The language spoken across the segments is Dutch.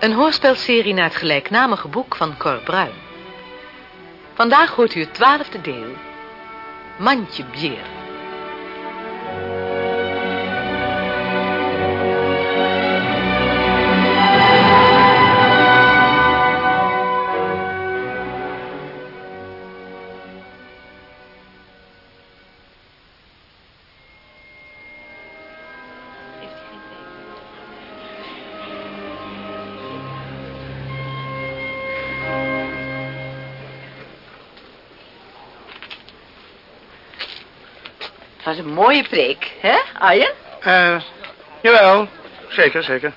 Een hoorspelserie naar het gelijknamige boek van Cor Bruin. Vandaag hoort u het twaalfde deel. Mandje bier. Was een mooie preek, hè, Arjen? Eh, jawel. Zeker, zeker.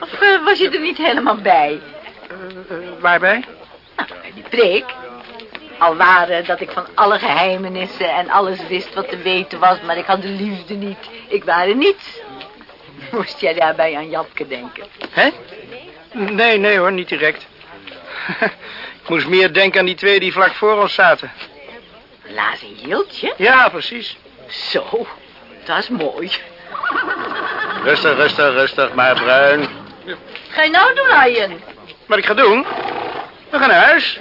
Of eh, was je er niet helemaal bij? Eh, waarbij? Nou, bij die preek. Al waren dat ik van alle geheimenissen en alles wist wat te weten was, maar ik had de liefde niet. Ik waren niets. Moest jij daarbij aan Japke denken? Hè? Nee, nee hoor, niet direct. ik moest meer denken aan die twee die vlak voor ons zaten. Laas en Jiltje? Ja, precies. Zo, dat is mooi. Rustig, rustig, rustig, maar bruin. Ga je nou doen, Arjen? Wat ik ga doen? We gaan naar huis.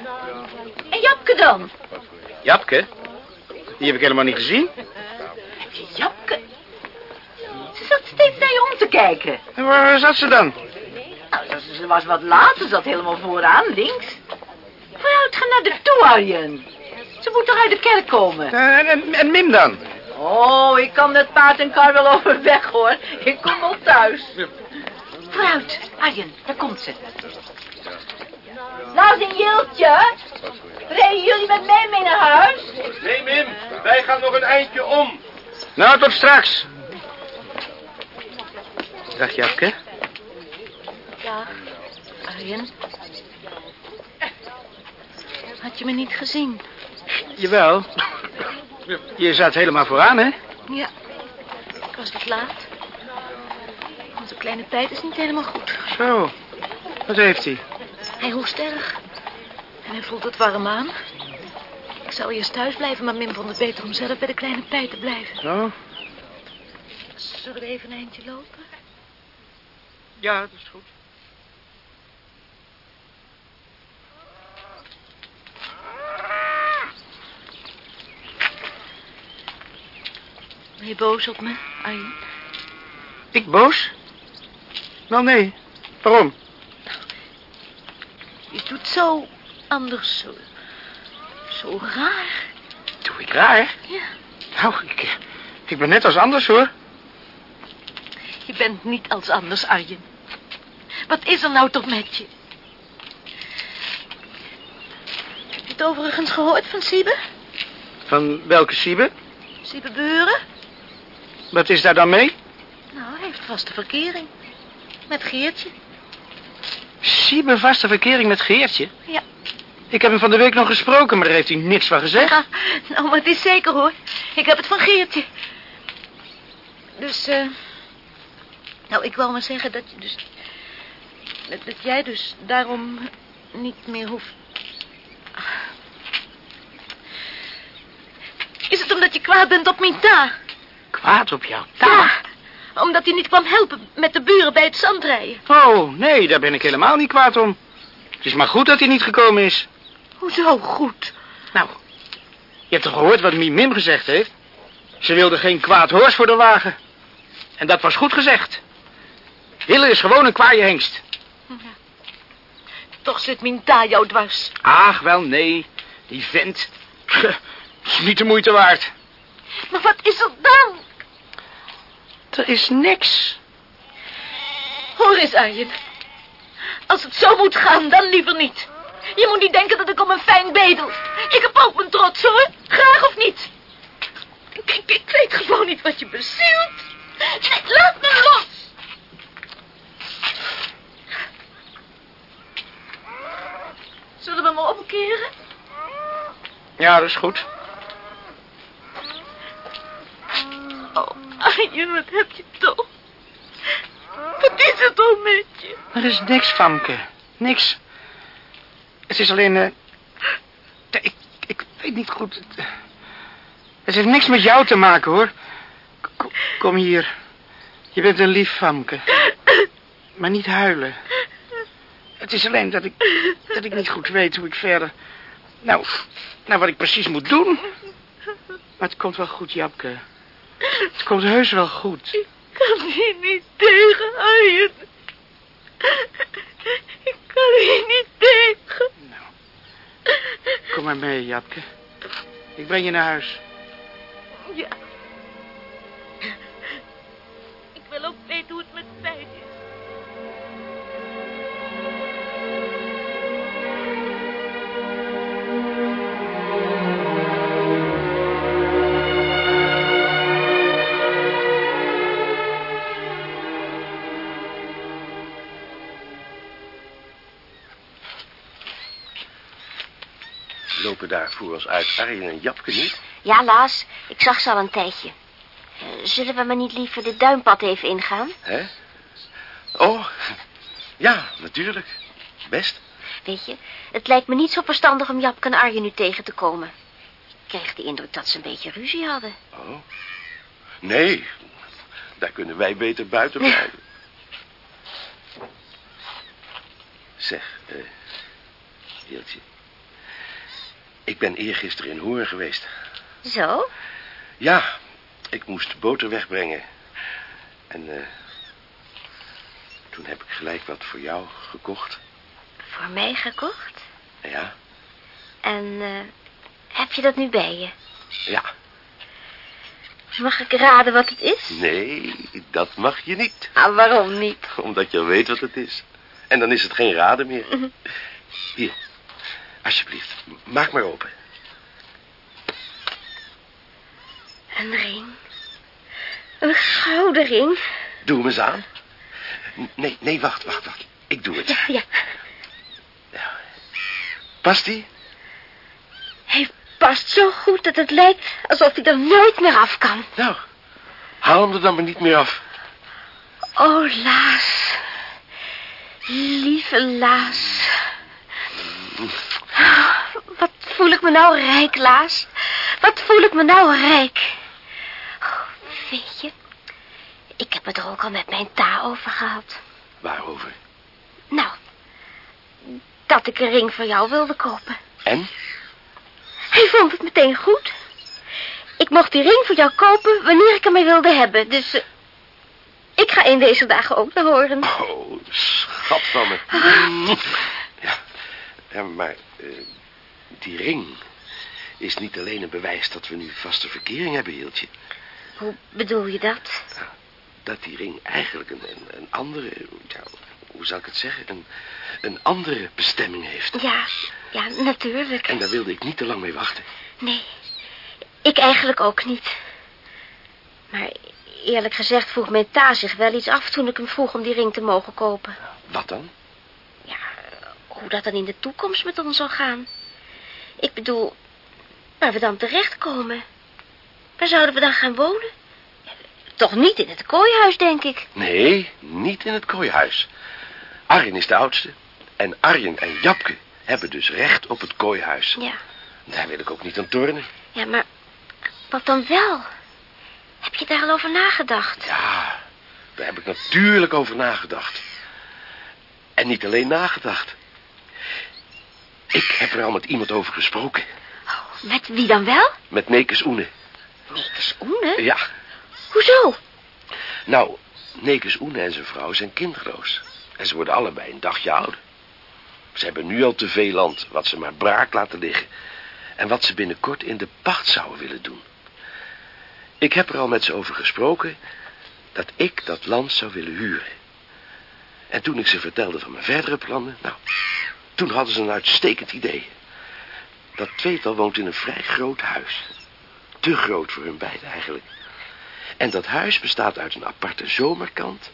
En Japke dan? Japke? Die heb ik helemaal niet gezien. Japke? Ze zat steeds naar je om te kijken. En waar zat ze dan? Nou, ze- ze was wat laat, ze zat helemaal vooraan, links. Vooruit, ga naar de toe, Arjen. Ze moet toch uit de kerk komen? Eh, En, en, en Mim dan? Oh, ik kan met paard en kar wel overweg, hoor. Ik kom wel thuis. Vooruit, Arjen, daar komt ze. Nou, een Jiltje. Rijden jullie met mij mee naar huis? Nee, Mim, wij gaan nog een eindje om. Nou, tot straks. Dag Japke. Dag, Arjen. Had je me niet gezien? Jawel. Je zat helemaal vooraan, hè? Ja, ik was wat laat. Onze kleine tijd is niet helemaal goed. Zo. Wat heeft hij? Hij hoest erg. En hij voelt het warm aan. Ik zou eerst thuis blijven, maar Mim vond het beter om zelf bij de kleine pij te blijven. Zo? Zullen we even een eindje lopen? Ja, dat is goed. Ben je boos op me, Arjen? Ik boos? Wel, nee. Waarom? Je doet zo anders, zo, zo raar. Doe ik raar? Ja, Nou, ik, ik ben net als anders, hoor. je bent niet als anders, Arjen. Wat is er nou toch met je? Heb je het overigens gehoord van Siebe? Van welke Siebe? Siebe Buren? Wat is daar dan mee? Nou, hij heeft vaste verkering. Met Geertje. Siebe vaste verkering met Geertje? Ja. Ik heb hem van de week nog gesproken, maar daar heeft hij niks van gezegd. Ja, nou, maar het is zeker hoor. Ik heb het van Geertje. Dus, eh... nou, ik wou maar zeggen dat je dus... Dat, dat jij dus daarom niet meer hoeft... Is het omdat je kwaad bent op Minta? Kwaad op jou? Ja, omdat hij niet kwam helpen met de buren bij het zandrijden. Oh, nee, daar ben ik helemaal niet kwaad om. Het is maar goed dat hij niet gekomen is. Hoezo goed? Nou, je hebt toch gehoord wat Mie Mim gezegd heeft? Ze wilde geen kwaad hoors voor de wagen. En dat was goed gezegd. Hille is gewoon een kwaaie hengst. Toch zit Minta jou dwars. Ach, wel nee. Die vent. is niet de moeite waard. Maar wat is er dan? Er is niks. Hoor eens, Arjen. Als het zo moet gaan, dan liever niet. Je moet niet denken dat ik om een fijn bedel. Ik heb ook mijn trots, hoor. Graag of niet. Ik, ik, ik weet gewoon niet wat je bezielt. Nee, laat me los. Zullen we me omkeren? Ja, dat is goed. Oh, Arjen, wat heb je toch? Wat is het dan met je? Er is niks, Famke. Niks. Het is alleen... eh, ik, ik weet niet goed. Het, het heeft niks met jou te maken, hoor. Kom, kom hier. Je bent een lief, Famke. Maar niet huilen. Het is alleen dat ik, dat ik niet goed weet hoe ik verder... Nou, nou, wat ik precies moet doen. Maar het komt wel goed, Japke. Het komt heus wel goed. Ik kan hier niet tegen, Arjen. Ik kan hier niet tegen. Nou, kom maar mee, Japke. Ik breng je naar huis. Ja. Ik wil ook weten hoe het met Lopen daar voor ons uit Arjen en Japke niet? Ja, Laas, ik zag ze al een tijdje. Eh, zullen we maar niet liever dit duimpad even ingaan? Hè? Oh, ja, natuurlijk. Best. Weet je, het lijkt me niet zo verstandig om Japke en Arjen nu tegen te komen. Ik krijg de indruk dat ze een beetje ruzie hadden. Oh. Nee, daar kunnen wij beter buiten blijven. Zeg, eh, Hieltje. Ik ben eergisteren in Hoorn geweest. Zo? Ja, ik moest boter wegbrengen. En eh, toen heb ik gelijk wat voor jou gekocht. Voor mij gekocht? Ja, En eh, heb je dat nu bij je? ja. Mag ik raden wat het is? Nee, dat mag je niet. Ah, waarom niet? Omdat je weet wat het is. En dan is het geen raden meer. Hier, alsjeblieft, maak maar open. Een ring. Een gouden ring. Doe hem eens aan. Nee, nee, wacht, wacht, wacht. Ik doe het. Ja, ja. Ja. Past die? Hij past zo goed dat het lijkt alsof hij er nooit meer af kan. Nou, haal hem er dan maar niet meer af. Oh, Laas. Lieve Laas. Wat voel ik me nou rijk, Laas. Wat voel ik me nou rijk. Oh, weet je, ik heb het er ook al met mijn ta over gehad. Waarover? Nou, dat ik een ring voor jou wilde kopen. En? Hij vond het meteen goed. Ik mocht die ring voor jou kopen wanneer ik ermee wilde hebben. Dus eh, ik ga in deze dagen ook naar horen. Oh, schat van me. Ja, ja maar eh, die ring is niet alleen een bewijs dat we nu vaste verkering hebben, Hieltje. Hoe bedoel je dat? Dat die ring eigenlijk een, een, een andere, ja, hoe zal ik het zeggen, een, een andere bestemming heeft. Ja, ja, natuurlijk. En daar wilde ik niet te lang mee wachten. Nee, ik eigenlijk ook niet. Maar eerlijk gezegd vroeg mijn ta zich wel iets af toen ik hem vroeg om die ring te mogen kopen. Wat dan? Hoe dat dan in de toekomst met ons zal gaan. Ik bedoel, waar we dan terechtkomen. Waar zouden we dan gaan wonen? Toch niet in het kooihuis, denk ik. Nee, niet in het kooihuis. Arjen is de oudste. En Arjen en Japke hebben dus recht op het kooihuis. Ja, Daar wil ik ook niet aan tornen. ja, maar wat dan wel? Heb je daar al over nagedacht? Ja, daar heb ik natuurlijk over nagedacht. En niet alleen nagedacht. Ik heb er al met iemand over gesproken. Oh, met wie dan wel? Met Nekes Oene. Nekes Oene? Ja, Hoezo? nou, Nekes Oene en zijn vrouw zijn kinderloos. En ze worden allebei een dagje ouder. Ze hebben nu al te veel land, wat ze maar braak laten liggen. En wat ze binnenkort in de pacht zouden willen doen. Ik heb er al met ze over gesproken dat ik dat land zou willen huren. En toen ik ze vertelde van mijn verdere plannen, nou, toen hadden ze een uitstekend idee. Dat tweetal woont in een vrij groot huis. Te groot voor hun beiden eigenlijk. En dat huis bestaat uit een aparte zomerkant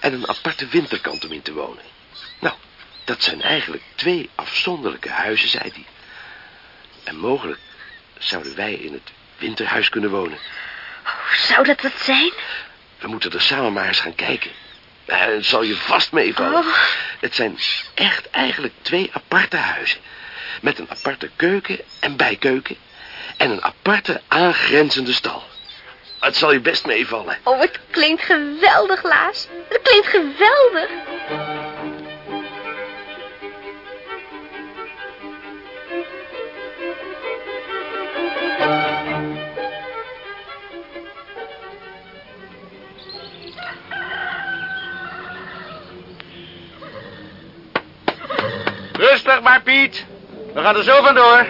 en een aparte winterkant om in te wonen. Nou, dat zijn eigenlijk twee afzonderlijke huizen, zei hij. En mogelijk zouden wij in het winterhuis kunnen wonen. Zou dat wat zijn? We moeten er samen maar eens gaan kijken. Eh, Het zal je vast meevallen. Oh. Het zijn echt eigenlijk twee aparte huizen. Met een aparte keuken en bijkeuken. En een aparte aangrenzende stal. Het zal je best meevallen. Oh, het klinkt geweldig, Laas. Het klinkt geweldig. Maar, Piet. We gaan er zo vandoor.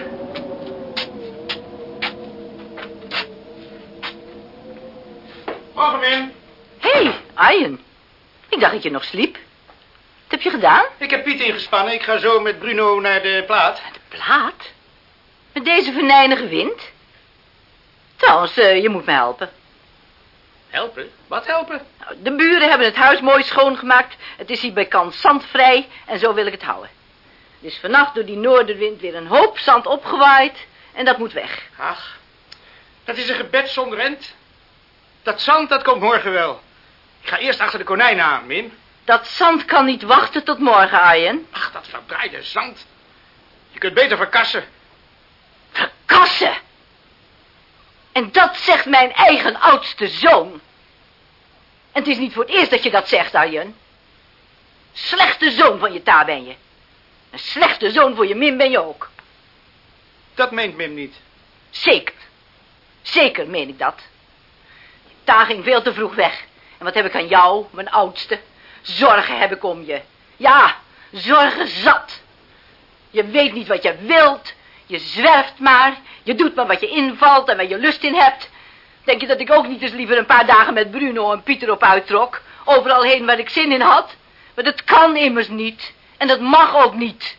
Morgen, Wim. Hé, hey. Ik dacht dat je nog sliep. Wat heb je gedaan? Ik heb Piet ingespannen. Ik ga zo met Bruno naar de plaat. De plaat? Met deze venijnige wind? Trouwens, eh, je moet me helpen. Helpen? Wat helpen? Nou, de buren hebben het huis mooi schoongemaakt. Het is hier bij kant zandvrij en zo wil ik het houden. Er is vannacht door die noordenwind weer een hoop zand opgewaaid en dat moet weg. Ach, dat is een gebed zonder end. Dat zand, dat komt morgen wel. Ik ga eerst achter de konijnen aan, Mim. Dat zand kan niet wachten tot morgen, Arjen. Ach, dat verdraaide zand. Je kunt beter verkassen. Verkassen! En dat zegt mijn eigen oudste zoon. En het is niet voor het eerst dat je dat zegt, Arjen. Slechte zoon van je ta ben je. Slechte zoon voor je Mim ben je ook. Dat meent Mim niet. Zeker. Zeker meen ik dat. Ta ging veel te vroeg weg. En wat heb ik aan jou, mijn oudste? Zorgen heb ik om je. Ja, zorgen zat. Je weet niet wat je wilt. Je zwerft maar. Je doet maar wat je invalt en waar je lust in hebt. Denk je dat ik ook niet eens liever een paar dagen met Bruno en Pieter op uittrok? Overal heen waar ik zin in had? Maar dat kan immers niet. En dat mag ook niet.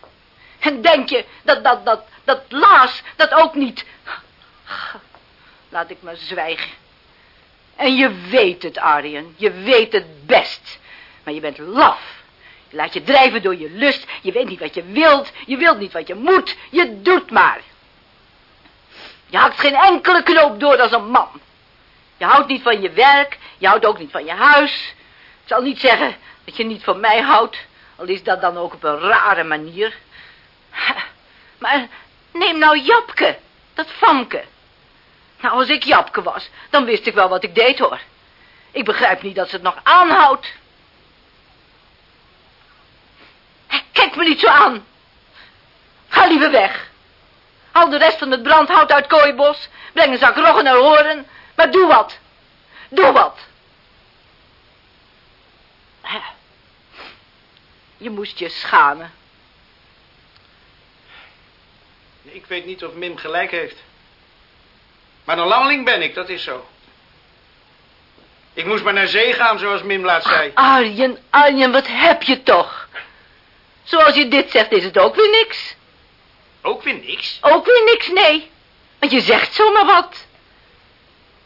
En denk je dat, dat, dat, dat Laas dat ook niet... Laat ik maar zwijgen. En je weet het, Arjen. Je weet het best. Maar je bent laf. Je laat je drijven door je lust. Je weet niet wat je wilt. Je wilt niet wat je moet. Je doet maar. Je hakt geen enkele knoop door als een man. Je houdt niet van je werk. Je houdt ook niet van je huis. Ik zal niet zeggen dat je niet van mij houdt. Al is dat dan ook op een rare manier. Maar neem nou Japke. Dat Famke. Nou, als ik Japke was, dan wist ik wel wat ik deed, hoor. Ik begrijp niet dat ze het nog aanhoudt. Kijk me niet zo aan. Ga liever weg. Haal de rest van het brandhout uit kooibos. Breng een zak roggen naar horen. Maar doe wat. Doe wat. Je moest je schamen. Ik weet niet of Mim gelijk heeft. Maar een lammeling ben ik, dat is zo. Ik moest maar naar zee gaan, zoals Mim laat zei. Arjen, Arjen, wat heb je toch? Zoals je dit zegt, is het ook weer niks. Ook weer niks? Ook weer niks, nee. Want je zegt zomaar wat.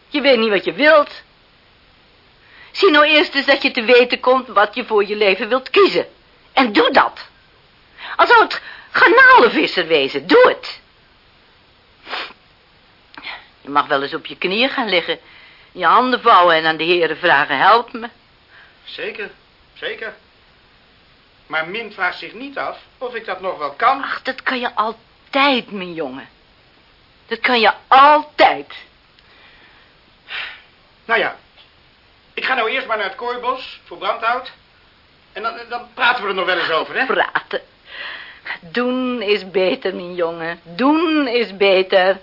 Je weet niet wat je wilt. Zie nou eerst eens dat je te weten komt wat je voor je leven wilt kiezen. En doe dat. Al zou het garnalenvisser wezen, doe het. Je mag wel eens op je knieën gaan liggen, je handen vouwen en aan de heren vragen, help me. Zeker, zeker. Maar Min vraagt zich niet af of ik dat nog wel kan. Ach, dat kan je altijd, mijn jongen. Dat kan je altijd. Nou ja, ik ga nou eerst maar naar het kooibos voor brandhout. En dan, dan praten we er nog wel eens over, hè? Praten. Doen is beter, mijn jongen. Doen is beter.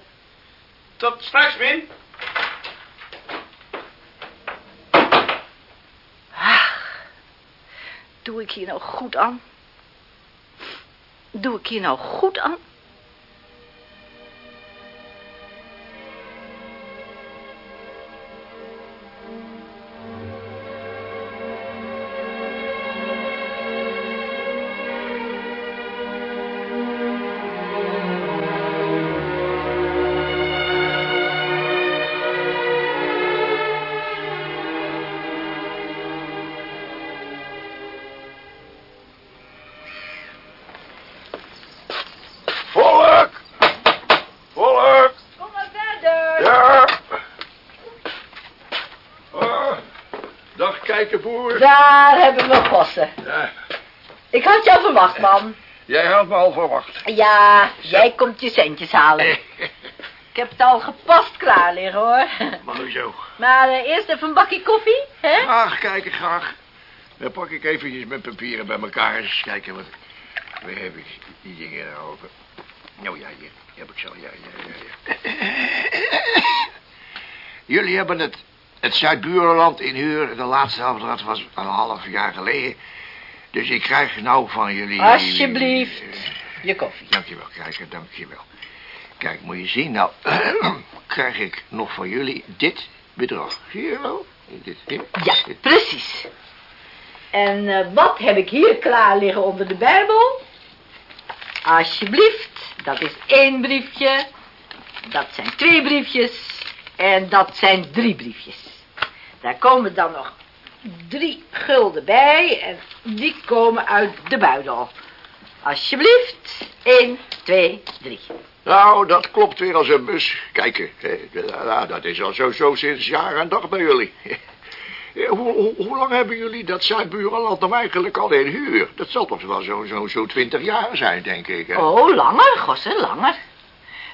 Tot straks, Min. Ach, doe ik hier nou goed aan? Doe ik hier nou goed aan? Daar hebben we gossen. Ja, Ik had jou verwacht, man. jij had me al verwacht. Ja, jij komt je centjes halen. Ik heb het al gepast klaar liggen, hoor. Maar zo. Maar eh, eerst even een bakje koffie, hè? Ach, kijken graag. Dan pak ik eventjes mijn papieren bij elkaar. Eens kijken wat... Waar heb ik die dingen erover? Nou ja, hier heb ik zo. Ja, ja, ja, ja. Jullie hebben het, het Zuid-Burenland in huur. De laatste afdracht was een half jaar geleden. Dus ik krijg nou van jullie... Alsjeblieft. je koffie. Dankjewel, keizer, dankjewel. Kijk, moet je zien, nou krijg ik nog van jullie dit bedrag. Zie je wel? Dit, dit, Ja, dit. precies. En eh, wat heb ik hier klaar liggen onder de Bijbel? Alsjeblieft, dat is één briefje. Dat zijn twee briefjes. En dat zijn drie briefjes. Daar komen dan nog drie gulden bij. En die komen uit de buidel. Alsjeblieft, één, twee, drie. Nou, dat klopt weer als een bus. Kijk, eh, eh, dat is al zo, zo sinds jaar en dag bij jullie. Eh, Hoe, hoe, hoe lang hebben jullie dat Zuid-Burenland nou eigenlijk al in huur? Dat zal toch wel zo'n zo, zo 20 jaar zijn, denk ik. Hè? Oh, langer, Gosse, langer.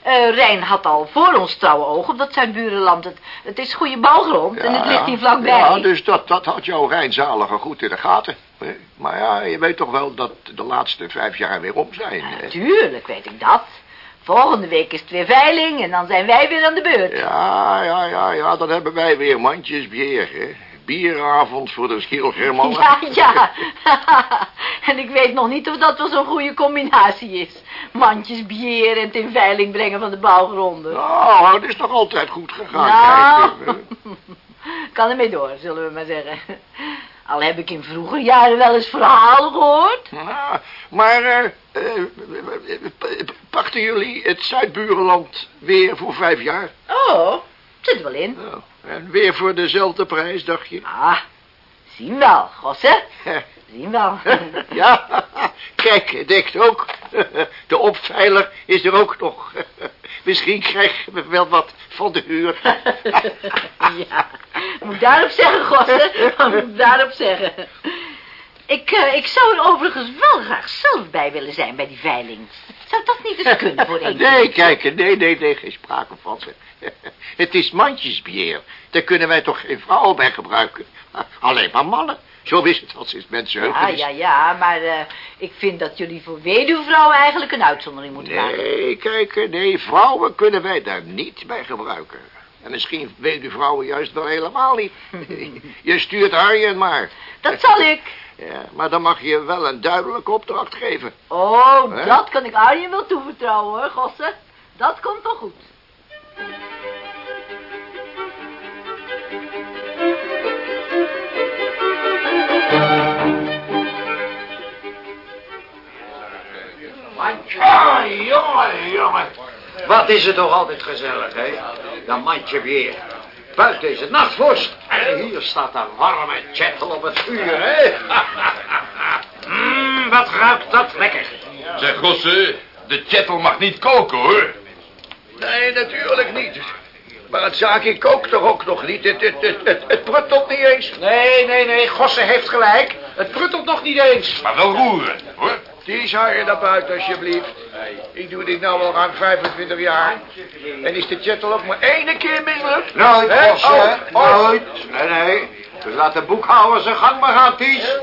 Eh Rijn had al voor ons trouwe op dat zijn burenland. Het, het is goede bouwgrond en het ligt hier vlakbij. Ja, dus dat, dat had jouw Rijnzalige goed in de gaten. Maar ja, je weet toch wel dat de laatste vijf jaar weer om zijn. Natuurlijk weet ik dat. Volgende week is het weer veiling en dan zijn wij weer aan de beurt. Ja, ja, ja, ja, dan hebben wij weer mandjes bier, hè. Bieravond voor de Schielgermannen. Ja, ja. en ik weet nog niet of dat wel zo'n goede combinatie is. Mandjes bier en het in veiling brengen van de bouwgronden. Nou, het is toch altijd goed gegaan, Nou. kan ermee door, zullen we maar zeggen. Al heb ik in vroeger jaren wel eens verhalen gehoord. Nou, maar, eh, eh, eh, pakten jullie het Zuidburenland weer voor vijf jaar? Oh, zit er wel in. Nou, en weer voor dezelfde prijs, dacht je? Ah, zien wel, Gosse. Zien wel. Ja, kijk, het dekt ook. De opveiler is er ook nog. Misschien krijgen we wel wat van de huur. ja, moet ik daarop zeggen, Gosse. Moet daarop zeggen. Ik, eh, ik zou er overigens wel graag zelf bij willen zijn bij die veiling. Zou dat niet eens kunnen voor één Nee, kijk, nee, nee, nee, geen sprake van. Het is mandjesbier. Daar kunnen wij toch geen vrouwen bij gebruiken. Alleen maar mannen. Zo is het al sinds mensen Ja, ja, ja, maar eh, ik vind dat jullie voor weduwvrouwen eigenlijk een uitzondering moeten maken. Nee, kijk, nee, vrouwen kunnen wij daar niet bij gebruiken. En misschien weten vrouwen juist wel helemaal niet. Je stuurt Arjen maar. Dat zal ik. Ja, maar dan mag je wel een duidelijke opdracht geven. Oh, dat kan ik Arjen wel toevertrouwen, hoor, Gosse. Dat komt wel goed. Jongen, jongen. Wat is het toch altijd gezellig, hè? Dat mandje weer. Buiten is het nachtvorst. En hier staat een warme chattel op het vuur, hè? Mmm, wat ruikt dat lekker. Zeg, Gosse, de chattel mag niet koken, hoor. Nee, natuurlijk niet. Maar het zaakje kookt toch ook nog niet? Het, het, het, het, het pruttelt niet eens. Nee, nee, nee, Gosse heeft gelijk. Het pruttelt nog niet eens. Maar wel roeren, hoor. Die je naar buiten, alsjeblieft. Ik doe dit nou al ruim 25 jaar. En is de chattel ook maar één keer mislukt? Nooit, Oh, oh. nooit. Nee, nee. Dus laat de boekhouder zijn gang maar gaan, Ties.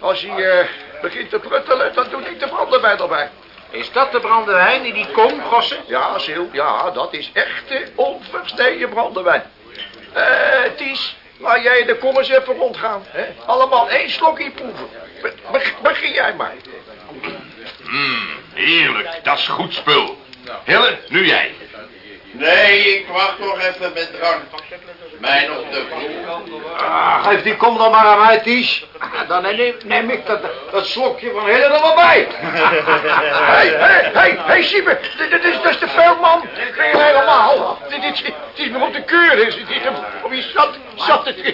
Als hij eh, begint te pruttelen, dan doet hij de brandewijn erbij. Is dat de brandewijn in die kom, Gosse? Ja, Sil, ja, dat is echte onversteden brandewijn. Eh, Ties, laat jij de kom eens even rondgaan. Hè? Allemaal één slokje proeven. Be- begin jij maar. Dat is goed spul. Hille, nu jij. Nee, ik wacht nog even met drank. Mij nog te vroeg. Ah, geef die kom dan maar aan mij, Ties. Dan neem, neem ik dat, dat slokje van Hille er wel bij. Hé, hé, hé, hé, Siebe, dit, dit is, dat is te veel, man. Ik ben je helemaal. Dit, dit, dit is me op de keur. Is het hier? Of wie zat, zat het?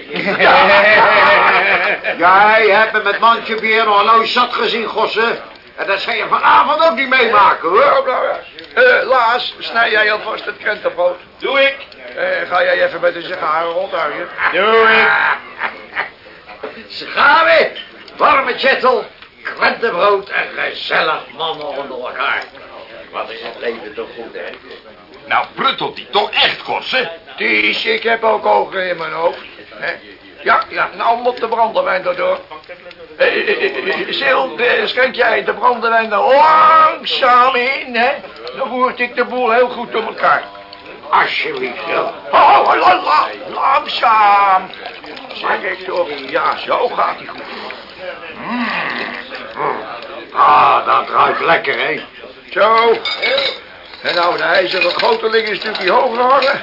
Jij hebt me met mandje bier nog nooit zat gezien, Gosse. En dat zal je vanavond ook niet meemaken, hoor. Nou, nou, ja. Eh, Laas, snij jij alvast het krentenbrood. Doe ik. Eh, ga jij even met de sigaren rondhouden? Doe ik. Sigaren, warme chattel, krentenbrood en gezellig mannen onder elkaar. Wat is het leven toch goed, hè? Nou, pruttelt die toch echt, Gosse? Ties, ik heb ook ogen in mijn hoofd. Hè? Ja, ja, nou moet de brandewijn erdoor. Eh, eh, eh, eh, schenk jij de brandewijn er langzaam in, hè? Dan voert ik de boel heel goed door elkaar. Alsjeblieft, ja. Oh, la, la, langzaam. Zeg ik toch, ja, zo gaat hij goed. Ah, dat ruikt lekker, hè. Zo. En nou, de ijzeren goteling is natuurlijk hoger hangen.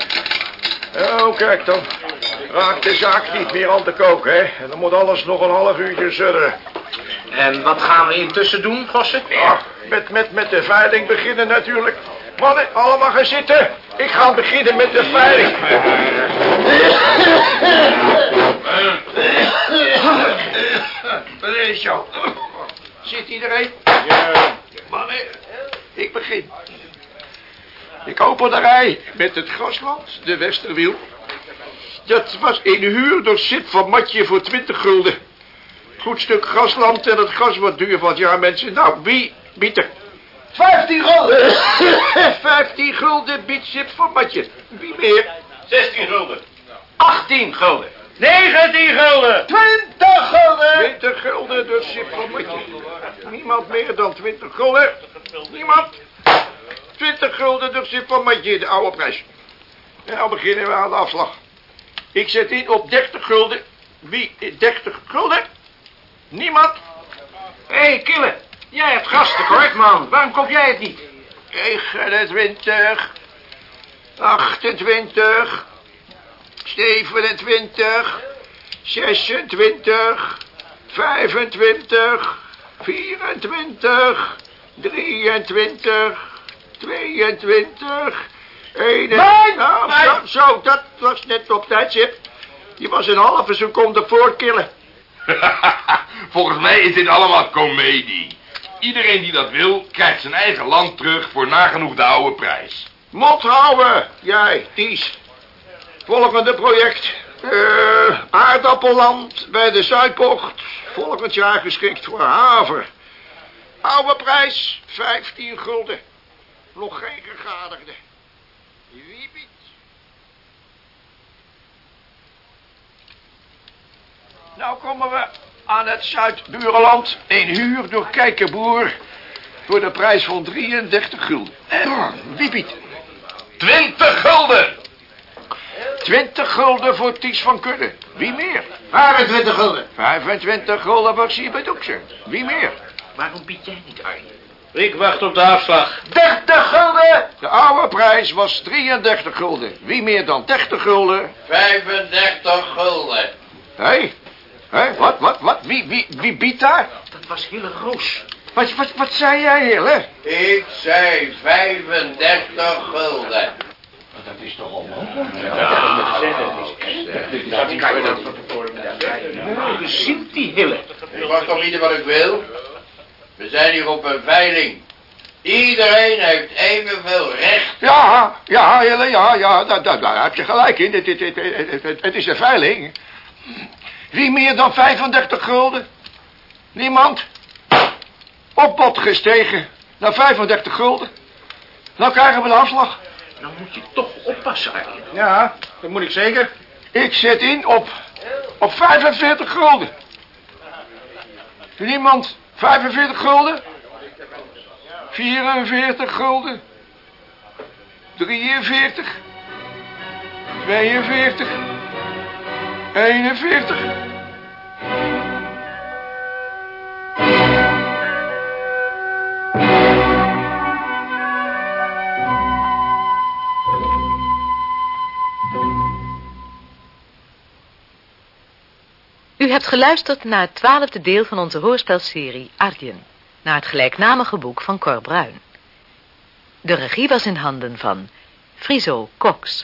Oh, kijk dan. Raakt de zaak niet meer aan te koken, hè. En dan moet alles nog een half uurtje sudderen. En wat gaan we intussen doen, Gossen? Ja, met, met, met de veiling beginnen natuurlijk. Mannen, allemaal gaan zitten. Ik ga beginnen met de veiling. Wat is jou? Zit iedereen? Ja. Mannen, ik begin. Ik open de rij met het grasland, de Westerwiel. Dat was in huur door Sip van Matje voor 20 gulden. Goed stuk grasland en het gas wat duur van het jaar, mensen. Nou, wie biedt er? 15 gulden! 15 gulden biedt Sip van Matje. Wie meer? 16 gulden. 18 gulden. 19 gulden. 20 gulden! 20 gulden door Sip van Matje. Niemand meer dan 20 gulden. Niemand? 20 gulden door Sip van Matje, de oude prijs. En nou beginnen we aan de afslag. Ik zet in op 30 gulden. Wie? 30 gulden? Niemand? Hé, hey, Kille. Jij hebt gasten, correct, man. Waarom koop jij het niet? 29, 28, 27, 26, 25, 24, 23, 22, 21. Nou, zo, zo, dat was net op tijdstip. Je was een halve seconde voor killen. Volgens mij is dit allemaal komedie. Iedereen die dat wil, krijgt zijn eigen land terug voor nagenoeg de oude prijs. Mot houden, jij, Ties. Volgende project. Eh, aardappelland bij de Zuidpoort. Volgend jaar geschikt voor haver. Oude prijs, 15 gulden. Nog geen gegadigde. Wie biedt? Nou komen we aan het Zuidburenland. Een huur door Kijkerboer. Voor de prijs van 33 gulden. Eh, wie biedt? 20 gulden! 20 gulden voor Ties van Kudde. Wie meer? 25 gulden. 25 gulden voor Siebert. Wie meer? Waarom bied jij niet, Arjen? Ik wacht op de afslag. 30 gulden! De oude prijs was 33 gulden. Wie meer dan 30 gulden? 35 gulden. Hé? Hé? Wat, wat, wat? Wie, wie, wie biedt daar? Dat was Hille Roos. Wat, wat, wat zei jij, Hille? Ik zei 35 gulden. Ziet die Hille. Ik mag toch niet wat ik wil? We zijn hier op een veiling. Iedereen heeft evenveel recht. Ja, ja, Hille, ja, ja, daar, daar, daar heb je gelijk in. Het, het, het, het, het- het is een veiling. Wie meer dan 35 gulden? Niemand? Op bod gestegen naar 35 gulden. Nou krijgen we de afslag. Dan moet je toch oppassen, Arjen. Ja, Dat moet ik zeker. ik zet in op, op 45 gulden. Niemand? 45 gulden? 44 gulden? 43? 42? 41? U hebt geluisterd naar het twaalfde deel van onze hoorspelserie Arjen, naar het gelijknamige boek van Cor Bruin. De regie was in handen van Friso Cox.